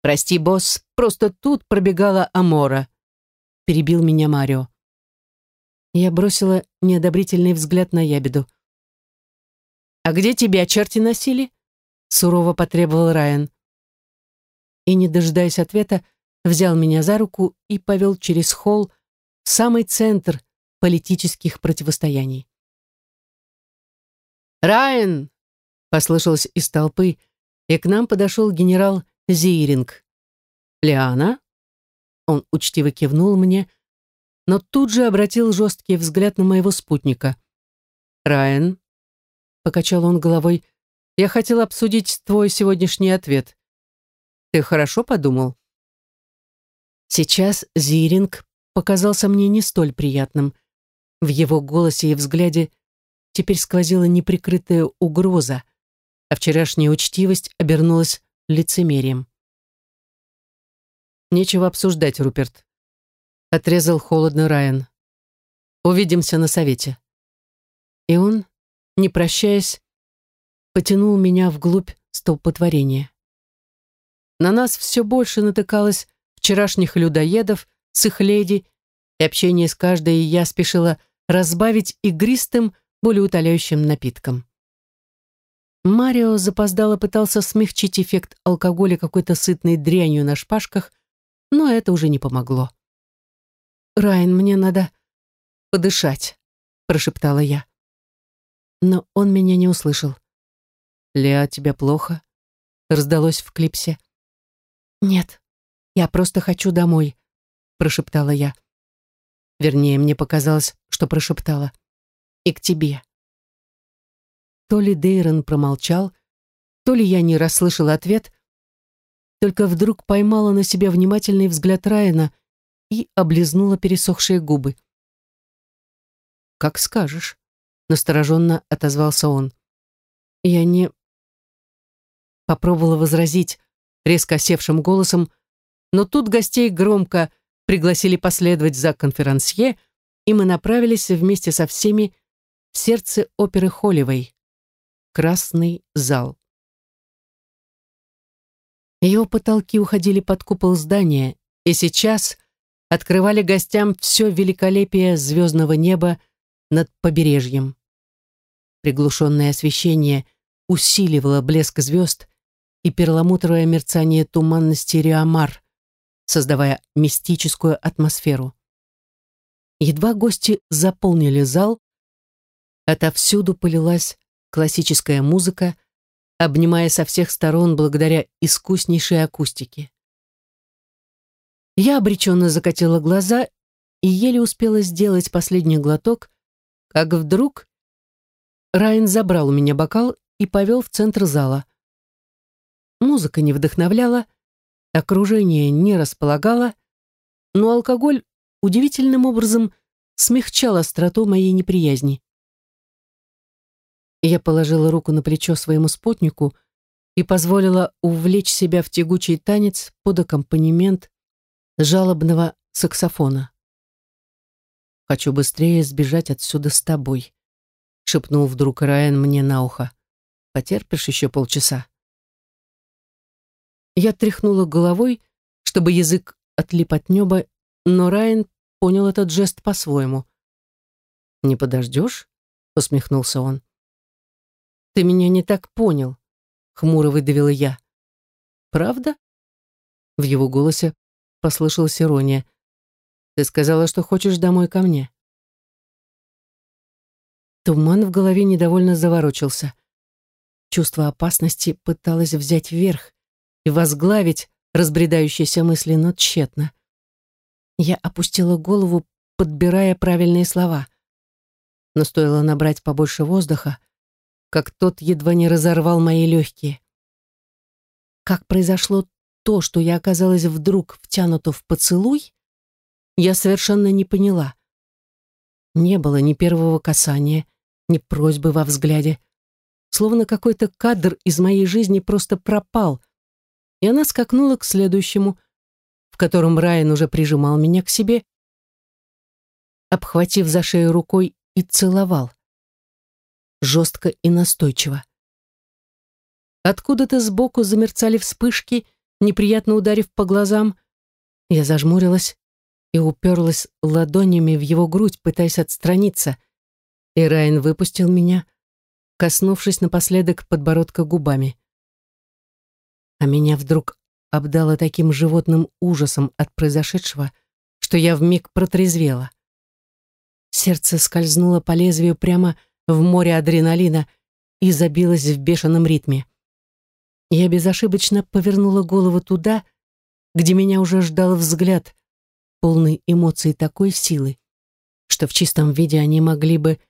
Прости, босс, просто тут пробегала Амора. Перебил меня Марио. Я бросила неодобрительный взгляд на ябеду. «А где тебя черти носили?» Сурово потребовал Райан. И, не дожидаясь ответа, взял меня за руку и повел через холл в самый центр политических противостояний. «Райан!» — послышалось из толпы, и к нам подошел генерал Зиринг. «Лиана?» Он учтиво кивнул мне, но тут же обратил жесткий взгляд на моего спутника. «Райан?» — покачал он головой. «Я хотел обсудить твой сегодняшний ответ. Ты хорошо подумал?» Сейчас Зиринг показался мне не столь приятным. В его голосе и взгляде теперь сквозила неприкрытая угроза, а вчерашняя учтивость обернулась лицемерием. «Нечего обсуждать, Руперт», — отрезал холодно Райан. «Увидимся на совете». И он, не прощаясь, потянул меня вглубь столпотворения. На нас все больше натыкалось вчерашних людоедов с их леди, и общение с каждой я спешила разбавить игристым, более утоляющим напитком. Марио запоздало пытался смягчить эффект алкоголя какой-то сытной дрянью на шпажках, но это уже не помогло. «Райан, мне надо подышать», — прошептала я. Но он меня не услышал. «Леа, тебе плохо?» — раздалось в клипсе. «Нет», «Я просто хочу домой», — прошептала я. Вернее, мне показалось, что прошептала. «И к тебе». То ли Дейрон промолчал, то ли я не расслышала ответ, только вдруг поймала на себе внимательный взгляд Райана и облизнула пересохшие губы. «Как скажешь», — настороженно отозвался он. Я не... Попробовала возразить резко севшим голосом, но тут гостей громко пригласили последовать за конферансье, и мы направились вместе со всеми в сердце оперы Холливей. Красный зал. Его потолки уходили под купол здания, и сейчас открывали гостям все великолепие звездного неба над побережьем. Приглушенное освещение усиливало блеск звезд и перламутровое мерцание туманности Риамар, создавая мистическую атмосферу. Едва гости заполнили зал, отовсюду полилась классическая музыка, обнимая со всех сторон благодаря искуснейшей акустике. Я обреченно закатила глаза и еле успела сделать последний глоток, как вдруг Райан забрал у меня бокал и повел в центр зала. Музыка не вдохновляла, окружение не располагало, но алкоголь удивительным образом смягчал остроту моей неприязни. Я положила руку на плечо своему спутнику и позволила увлечь себя в тягучий танец под аккомпанемент жалобного саксофона. «Хочу быстрее сбежать отсюда с тобой», — шепнул вдруг Райан мне на ухо. «Потерпишь еще полчаса?» Я тряхнула головой, чтобы язык отлип от неба, но Райан понял этот жест по-своему. «Не подождешь?» — усмехнулся он. «Ты меня не так понял», — хмуро выдавила я. «Правда?» В его голосе послышалась ирония. «Ты сказала, что хочешь домой ко мне». Туман в голове недовольно заворочился. Чувство опасности пыталось взять верх и возглавить разбредающиеся мысли, но тщетно. Я опустила голову, подбирая правильные слова. Но стоило набрать побольше воздуха, как тот едва не разорвал мои легкие. Как произошло то, что я оказалась вдруг втянута в поцелуй, я совершенно не поняла. Не было ни первого касания, ни просьбы во взгляде. Словно какой-то кадр из моей жизни просто пропал, и она скакнула к следующему, в котором Райан уже прижимал меня к себе, обхватив за шею рукой и целовал. Жестко и настойчиво. Откуда-то сбоку замерцали вспышки, неприятно ударив по глазам. Я зажмурилась и уперлась ладонями в его грудь, пытаясь отстраниться. И Райан выпустил меня, коснувшись напоследок подбородка губами а меня вдруг обдало таким животным ужасом от произошедшего, что я вмиг протрезвела. Сердце скользнуло по лезвию прямо в море адреналина и забилось в бешеном ритме. Я безошибочно повернула голову туда, где меня уже ждал взгляд, полный эмоций такой силы, что в чистом виде они могли бы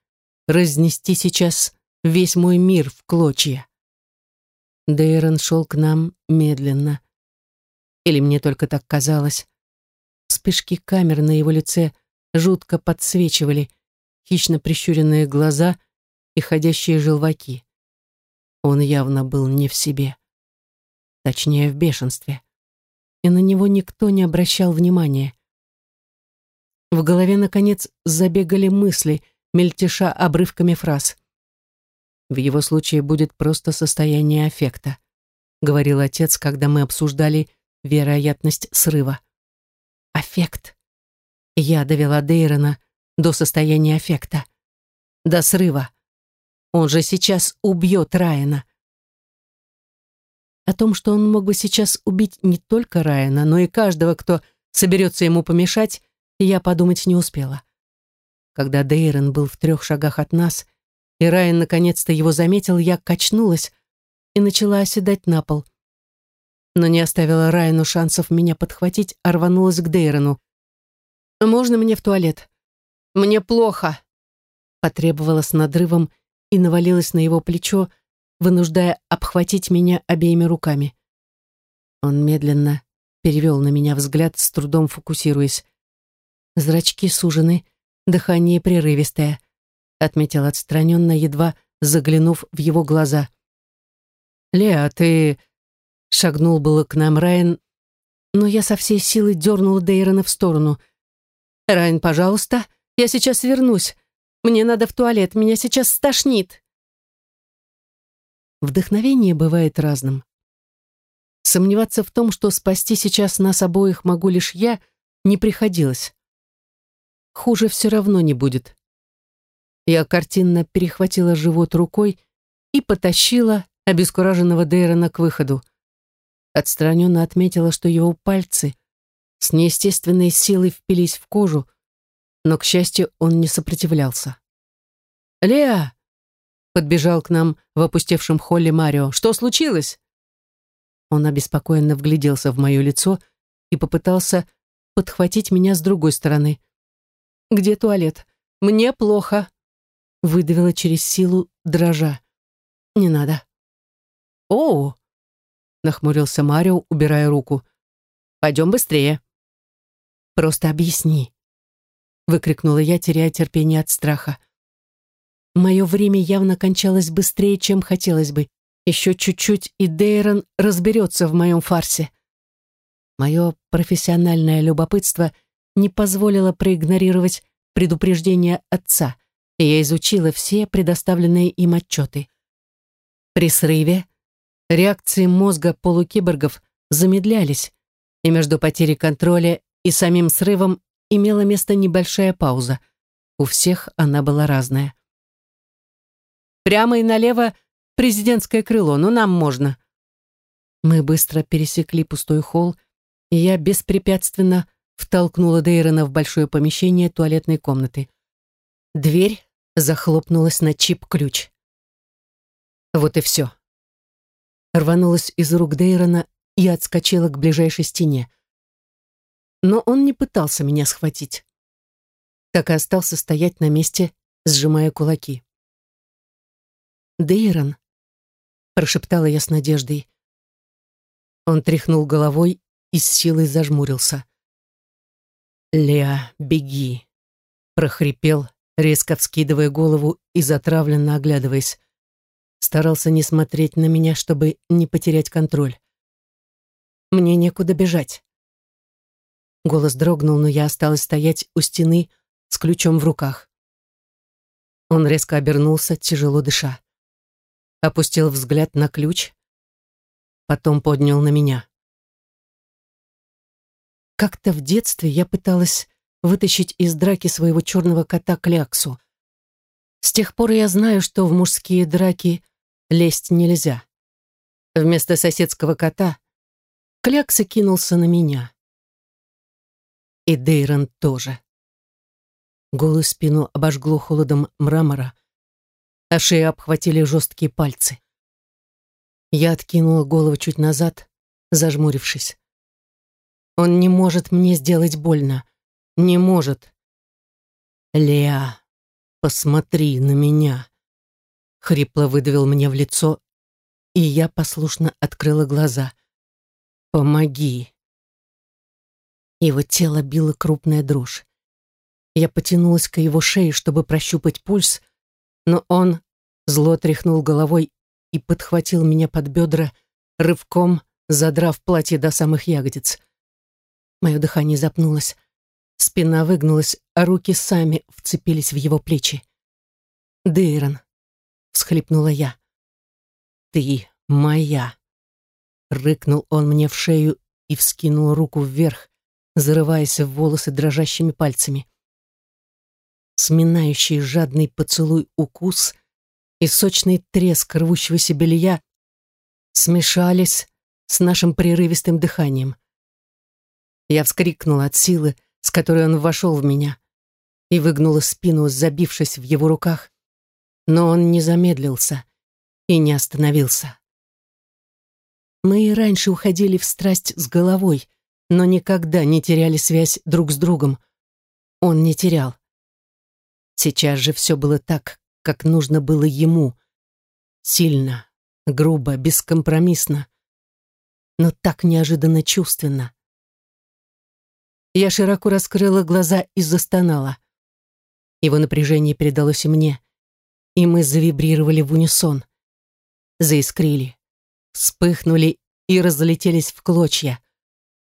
разнести сейчас весь мой мир в клочья. Дейрон шел к нам медленно. Или мне только так казалось. Вспышки камер на его лице жутко подсвечивали хищно прищуренные глаза и ходящие желваки. Он явно был не в себе. Точнее, в бешенстве. И на него никто не обращал внимания. В голове, наконец, забегали мысли, мельтеша обрывками фраз. В его случае будет просто состояние аффекта, говорил отец, когда мы обсуждали вероятность срыва. Аффект. Я довела Дейрона до состояния аффекта. До срыва. Он же сейчас убьет Райана. О том, что он мог бы сейчас убить не только Райана, но и каждого, кто соберется ему помешать, я подумать не успела. Когда Дейрон был в трех шагах от нас, и Райан наконец-то его заметил, я качнулась и начала оседать на пол. Но не оставила Райану шансов меня подхватить, а рванулась к Дейрону. «Можно мне в туалет? Мне плохо!» Потребовала с надрывом и навалилась на его плечо, вынуждая обхватить меня обеими руками. Он медленно перевел на меня взгляд, с трудом фокусируясь. Зрачки сужены, дыхание прерывистое отметил отстраненно, едва заглянув в его глаза. «Леа, ты...» — шагнул было к нам Райан, но я со всей силы дернула Дейрона в сторону. «Райан, пожалуйста, я сейчас вернусь. Мне надо в туалет, меня сейчас стошнит». Вдохновение бывает разным. Сомневаться в том, что спасти сейчас нас обоих могу лишь я, не приходилось. Хуже все равно не будет. Я картинно перехватила живот рукой и потащила обескураженного Дейрона к выходу. Отстраненно отметила, что его пальцы с неестественной силой впились в кожу, но, к счастью, он не сопротивлялся. «Леа!» — подбежал к нам в опустевшем холле Марио. «Что случилось?» Он обеспокоенно вгляделся в мое лицо и попытался подхватить меня с другой стороны. «Где туалет? Мне плохо!» Выдавила через силу, дрожа. «Не надо». «О!» — нахмурился Марио, убирая руку. «Пойдем быстрее». «Просто объясни», — выкрикнула я, теряя терпение от страха. Мое время явно кончалось быстрее, чем хотелось бы, Еще чуть-чуть, и Дейрон разберется в моем фарсе. Мое профессиональное любопытство не позволило проигнорировать предупреждение отца, и я изучила все предоставленные им отчеты. При срыве реакции мозга полукиборгов замедлялись, и между потерей контроля и самим срывом имела место небольшая пауза. У всех она была разная. «Прямо и налево президентское крыло, но нам можно». Мы быстро пересекли пустой холл, и я беспрепятственно втолкнула Дейрона в большое помещение туалетной комнаты. Дверь захлопнулась на чип-ключ. Вот и все. Рванулась из рук Дейрона и отскочила к ближайшей стене. Но он не пытался меня схватить. Так и остался стоять на месте, сжимая кулаки. «Дейрон», — прошептала я с надеждой. Он тряхнул головой и с силой зажмурился. «Леа, беги!» — прохрипел, резко вскидывая голову и затравленно оглядываясь. Старался не смотреть на меня, чтобы не потерять контроль. «Мне некуда бежать». Голос дрогнул, но я осталась стоять у стены с ключом в руках. Он резко обернулся, тяжело дыша. Опустил взгляд на ключ, потом поднял на меня. Как-то в детстве я пыталась вытащить из драки своего черного кота Кляксу. С тех пор я знаю, что в мужские драки лезть нельзя. Вместо соседского кота Клякса кинулся на меня. И Дейрон тоже. Голую спину обожгло холодом мрамора, а шею обхватили жесткие пальцы. Я откинула голову чуть назад, зажмурившись. Он не может мне сделать больно. Не может. Леа, посмотри на меня. Хрипло выдавил мне в лицо, и я послушно открыла глаза. Помоги. Его тело било крупная дрожь. Я потянулась к его шее, чтобы прощупать пульс, но он зло тряхнул головой и подхватил меня под бедра, рывком задрав платье до самых ягодиц. Мое дыхание запнулось. Спина выгнулась, а руки сами вцепились в его плечи. «Дейрон», — всхлипнула я. «Ты моя», — рыкнул он мне в шею и вскинул руку вверх, зарываясь в волосы дрожащими пальцами. Сминающий жадный поцелуй укус и сочный треск рвущегося белья смешались с нашим прерывистым дыханием. Я вскрикнула от силы, с которой он вошел в меня, и выгнула спину, забившись в его руках, но он не замедлился и не остановился. Мы и раньше уходили в страсть с головой, но никогда не теряли связь друг с другом. Он не терял. Сейчас же все было так, как нужно было ему. Сильно, грубо, бескомпромиссно, но так неожиданно чувственно. Я широко раскрыла глаза и застонала. Его напряжение передалось и мне, и мы завибрировали в унисон. Заискрили, вспыхнули и разлетелись в клочья,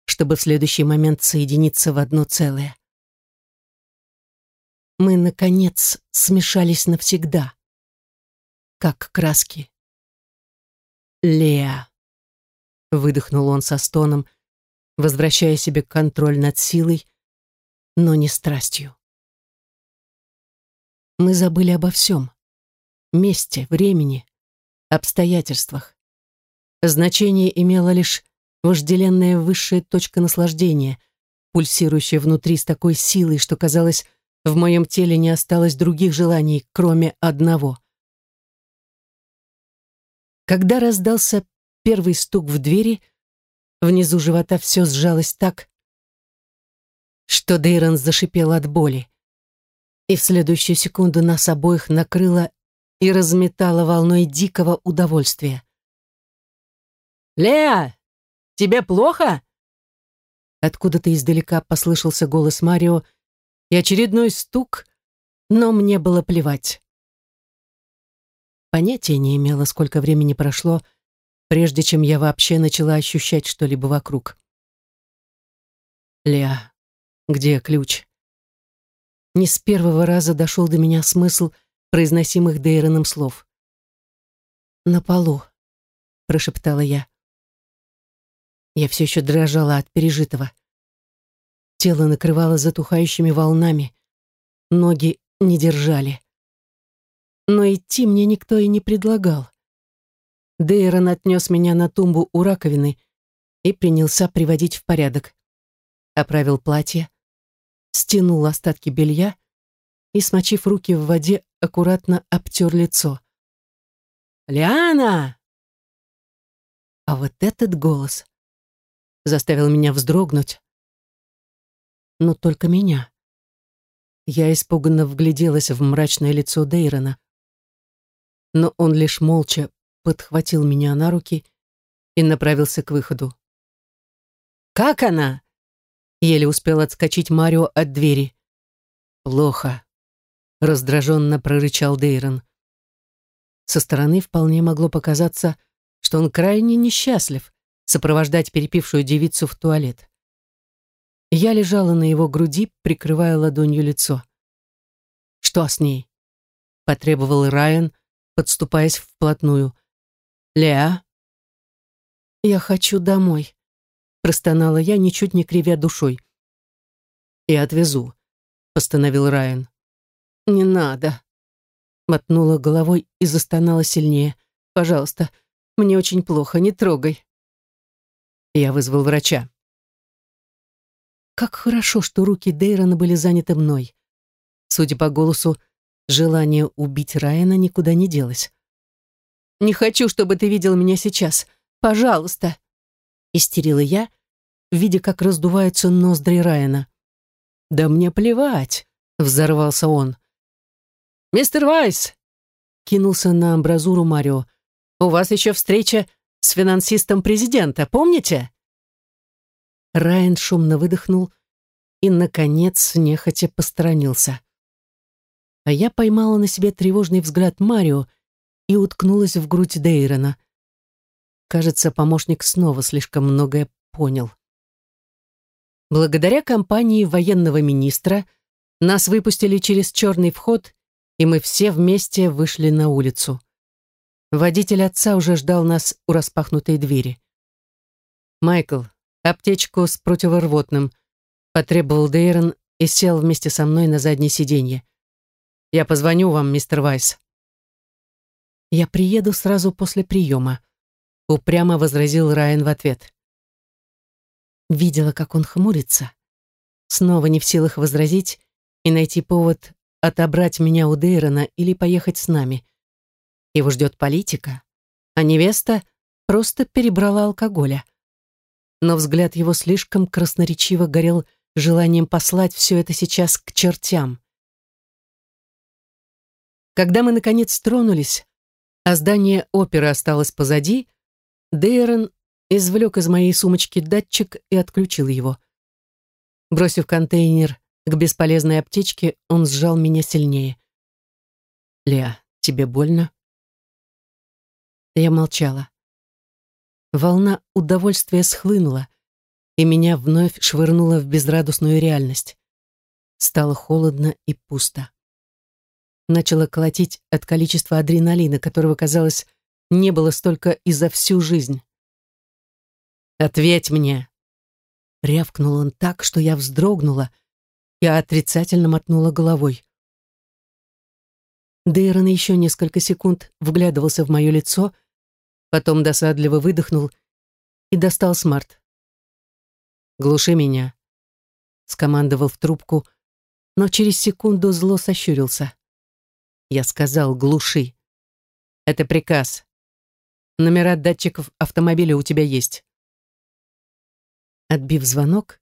чтобы в следующий момент соединиться в одно целое. Мы, наконец, смешались навсегда, как краски. «Леа», — выдохнул он со стоном, — возвращая себе контроль над силой, но не страстью. Мы забыли обо всем. Месте, времени, обстоятельствах. Значение имела лишь вожделенная высшая точка наслаждения, пульсирующая внутри с такой силой, что, казалось, в моем теле не осталось других желаний, кроме одного. Когда раздался первый стук в двери, Внизу живота все сжалось так, что Дейрон зашипел от боли. И в следующую секунду нас обоих накрыло и разметало волной дикого удовольствия. «Леа, тебе плохо?» Откуда-то издалека послышался голос Марио и очередной стук, но мне было плевать. Понятия не имела, сколько времени прошло, прежде чем я вообще начала ощущать что-либо вокруг. «Ля, где ключ?» Не с первого раза дошел до меня смысл произносимых Дейроном слов. «На полу», — прошептала я. Я все еще дрожала от пережитого. Тело накрывало затухающими волнами, ноги не держали. Но идти мне никто и не предлагал. Дейрон отнес меня на тумбу у раковины и принялся приводить в порядок. Оправил платье, стянул остатки белья и, смочив руки в воде, аккуратно обтер лицо. «Лиана!» А вот этот голос заставил меня вздрогнуть. Но только меня. Я испуганно вгляделась в мрачное лицо Дейрона. Но он лишь молча подхватил меня на руки и направился к выходу. «Как она?» Еле успел отскочить Марио от двери. «Плохо», — раздраженно прорычал Дейрон. Со стороны вполне могло показаться, что он крайне несчастлив сопровождать перепившую девицу в туалет. Я лежала на его груди, прикрывая ладонью лицо. «Что с ней?» — потребовал Райан, подступаясь вплотную. «Леа?» «Я хочу домой», — простонала я, ничуть не кривя душой. «И отвезу», — постановил Райан. «Не надо», — мотнула головой и застонала сильнее. «Пожалуйста, мне очень плохо, не трогай». Я вызвал врача. Как хорошо, что руки Дейрона были заняты мной. Судя по голосу, желание убить Райана никуда не делось. Не хочу, чтобы ты видел меня сейчас. Пожалуйста!» Истерила я, видя, как раздуваются ноздри Райана. «Да мне плевать!» — взорвался он. «Мистер Вайс!» — кинулся на амбразуру Марио. «У вас еще встреча с финансистом президента, помните?» Райан шумно выдохнул и, наконец, нехотя посторонился. А я поймала на себе тревожный взгляд Марио и уткнулась в грудь Дейрона. Кажется, помощник снова слишком многое понял. Благодаря компании военного министра нас выпустили через черный вход, и мы все вместе вышли на улицу. Водитель отца уже ждал нас у распахнутой двери. «Майкл, аптечку с противорвотным», — потребовал Дейрон и сел вместе со мной на заднее сиденье. «Я позвоню вам, мистер Вайс». «Я приеду сразу после приема», — упрямо возразил Райан в ответ. Видела, как он хмурится. Снова не в силах возразить и найти повод отобрать меня у Дейрона или поехать с нами. Его ждет политика, а невеста просто перебрала алкоголя. Но взгляд его слишком красноречиво горел желанием послать все это сейчас к чертям. Когда мы, наконец, тронулись, а здание оперы осталось позади, Дейрон извлек из моей сумочки датчик и отключил его. Бросив контейнер к бесполезной аптечке, он сжал меня сильнее. «Леа, тебе больно?» Я молчала. Волна удовольствия схлынула, и меня вновь швырнула в безрадостную реальность. Стало холодно и пусто начало колотить от количества адреналина, которого, казалось, не было столько и за всю жизнь. «Ответь мне!» Рявкнул он так, что я вздрогнула и отрицательно мотнула головой. Дейрон еще несколько секунд вглядывался в мое лицо, потом досадливо выдохнул и достал смарт. «Глуши меня», — скомандовал в трубку, но через секунду зло сощурился. Я сказал, глуши. Это приказ. Номера датчиков автомобиля у тебя есть. Отбив звонок,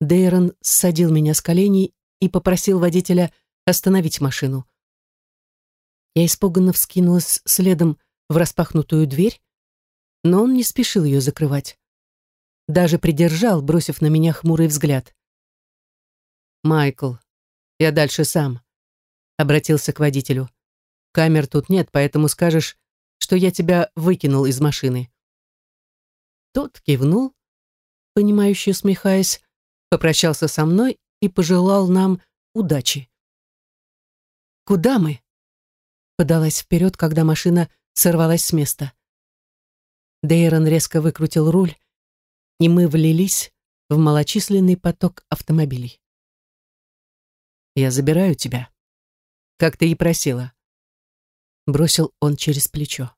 Дейрон ссадил меня с коленей и попросил водителя остановить машину. Я испуганно вскинулась следом в распахнутую дверь, но он не спешил ее закрывать. Даже придержал, бросив на меня хмурый взгляд. «Майкл, я дальше сам обратился к водителю. «Камер тут нет, поэтому скажешь, что я тебя выкинул из машины. Тот кивнул, понимающе усмехаясь, попрощался со мной и пожелал нам удачи. «Куда мы?» Подалась вперед, когда машина сорвалась с места. Дейрон резко выкрутил руль, и мы влились в малочисленный поток автомобилей. «Я забираю тебя, как ты и просила», — бросил он через плечо.